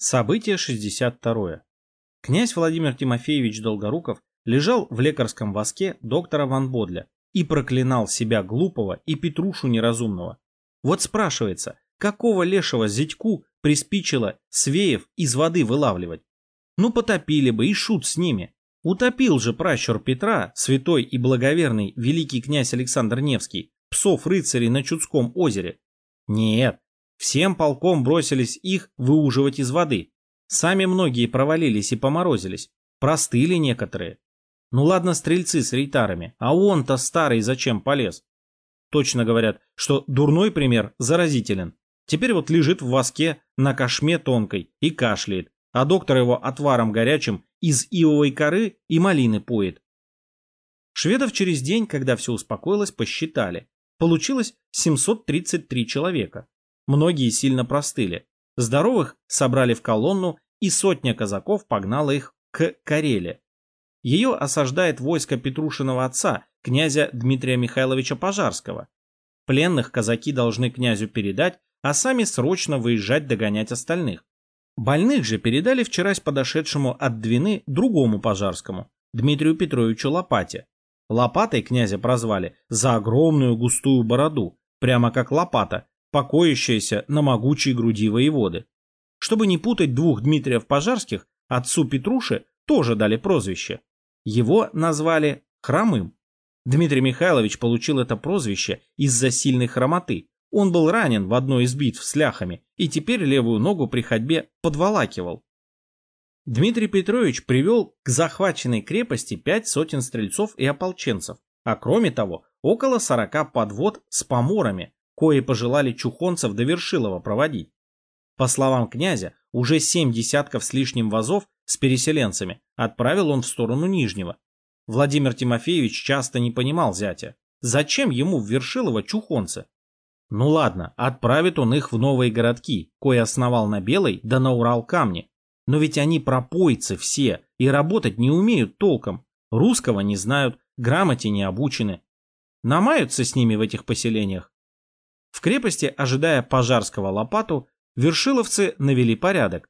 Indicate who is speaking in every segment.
Speaker 1: Событие 62. Князь Владимир Тимофеевич Долгоруков лежал в лекарском воске доктора Ван Бодля и проклинал себя глупого и Петрушу неразумного. Вот спрашивается, какого лешего зятьку приспичило свеев из воды вылавливать? Ну потопили бы и шут с ними. Утопил же пращур Петра, святой и благоверный великий князь Александр Невский, псов-рыцарей на Чудском озере. Нет, Всем полком бросились их выуживать из воды. Сами многие провалились и поморозились. Простыли некоторые. Ну ладно, стрельцы с рейтарами, а он-то старый зачем полез? Точно говорят, что дурной пример заразителен. Теперь вот лежит в воске на кошме тонкой и кашляет, а доктор его отваром горячим из ивовой коры и малины поет. Шведов через день, когда все успокоилось, посчитали. Получилось 733 человека. Многие сильно простыли. Здоровых собрали в колонну, и сотня казаков погнала их к Кареле. Ее осаждает войско Петрушиного отца, князя Дмитрия Михайловича Пожарского. Пленных казаки должны князю передать, а сами срочно выезжать догонять остальных. Больных же передали вчерась подошедшему от Двины другому Пожарскому, Дмитрию Петровичу Лопате. Лопатой князя прозвали за огромную густую бороду, прямо как лопата, покоящаяся на могучей груди воеводы. Чтобы не путать двух Дмитриев Пожарских, отцу Петруше тоже дали прозвище. Его назвали Хромым. Дмитрий Михайлович получил это прозвище из-за сильной хромоты. Он был ранен в одной из битв с ляхами и теперь левую ногу при ходьбе подволакивал. Дмитрий Петрович привел к захваченной крепости пять сотен стрельцов и ополченцев, а кроме того около сорока подвод с поморами, кои пожелали чухонцев до Вершилова проводить. По словам князя, уже семь десятков с лишним вазов с переселенцами отправил он в сторону Нижнего. Владимир Тимофеевич часто не понимал зятя. Зачем ему в Вершилово чухонцы? Ну ладно, отправит он их в новые городки, кое основал на Белой да на Урал камни. Но ведь они пропойцы все и работать не умеют толком. Русского не знают, грамоте не обучены. Намаются с ними в этих поселениях, в крепости, ожидая пожарского лопату, вершиловцы навели порядок.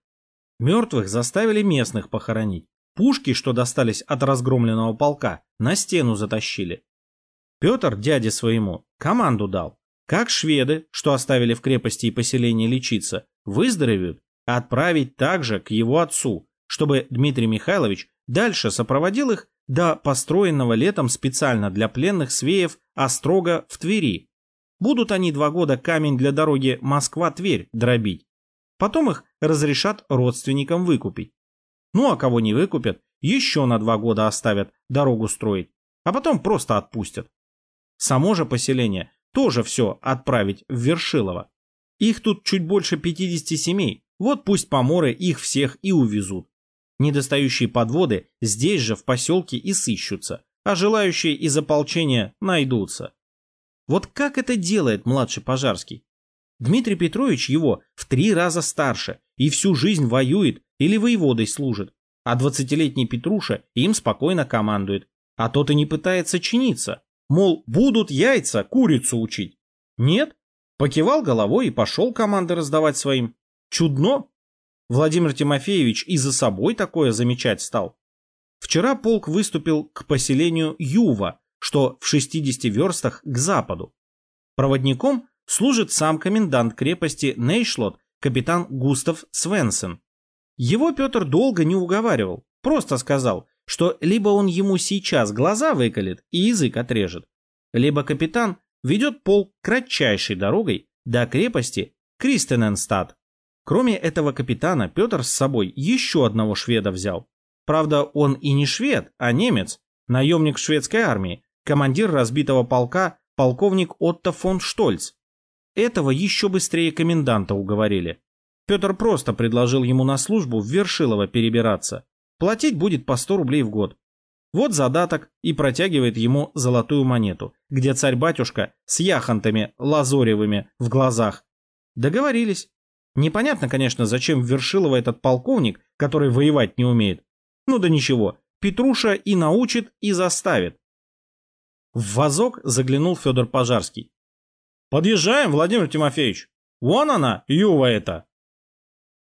Speaker 1: Мертвых заставили местных похоронить. Пушки, что достались от разгромленного полка, на стену затащили. Петр дяде своему команду дал. Как шведы, что оставили в крепости и поселении лечиться, выздоровеют, отправить также к его отцу, чтобы Дмитрий Михайлович дальше сопроводил их до построенного летом специально для пленных свеев острога в Твери, Будут они два года камень для дороги Москва-Тверь дробить. Потом их разрешат родственникам выкупить. Ну а кого не выкупят, еще на два года оставят дорогу строить, а потом просто отпустят. Само же поселение тоже все отправить в Вершилово. Их тут чуть больше 50 семей, вот пусть поморы их всех и увезут. Недостающие подводы здесь же в поселке и сыщутся, а желающие из ополчения найдутся. Вот как это делает младший Пожарский? Дмитрий Петрович его в три раза старше и всю жизнь воюет или воеводой служит, а двадцатилетний Петруша им спокойно командует, а тот и не пытается чиниться, мол, будут яйца курицу учить. Нет, покивал головой и пошел команды раздавать своим. Чудно. Владимир Тимофеевич и за собой такое замечать стал. Вчера полк выступил к поселению Юва, что в 60 верстах к западу. Проводником служит сам комендант крепости Нейшлот, капитан Густав Свенсен. Его Петр долго не уговаривал, просто сказал, что либо он ему сейчас глаза выколет и язык отрежет, либо капитан ведет полк кратчайшей дорогой до крепости Кристененстад. Кроме этого капитана, Петр с собой еще одного шведа взял. Правда, он и не швед, а немец, наемник шведской армии, командир разбитого полка полковник Отто фон Штольц. Этого еще быстрее коменданта уговорили. Петр просто предложил ему на службу в Вершилово перебираться. Платить будет по 100 рублей в год. Вот задаток и протягивает ему золотую монету, где царь-батюшка с яхонтами лазоревыми в глазах. Договорились. Непонятно, конечно, зачем в Вершилово этот полковник, который воевать не умеет. Ну да ничего, Петруша и научит, и заставит. В вазок заглянул Федор Пожарский. «Подъезжаем, Владимир Тимофеевич. Вон она, Юва эта!»